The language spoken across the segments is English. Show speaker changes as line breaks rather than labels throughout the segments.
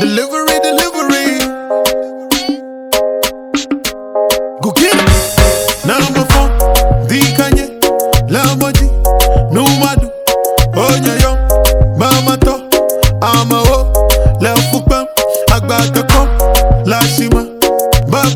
Delivery, delivery. Go get it. Number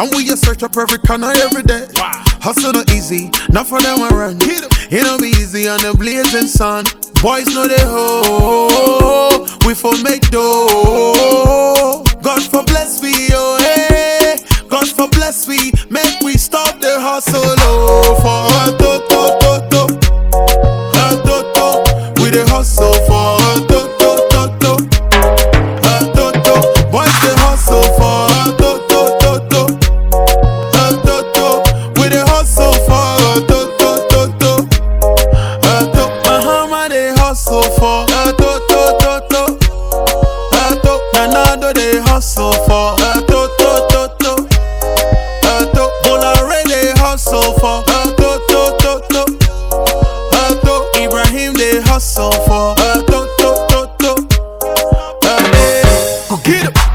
And we just search up every corner every day. Hustle no easy, not for them I run. It don't be easy on the blazing sun. Boys know they hoe, we for make dough. God for bless we, oh hey. God for bless we, make hustle for? Eh, to, to, to, to. Eh, to, na, do they hustle for? Eh, to, to, to, to. Eh, to, Bolare they hustle for? Eh, to, to, to, to. Eh, to, Ibrahim they hustle for? Eh, to, to, to, to. Eh, eh. Go get up.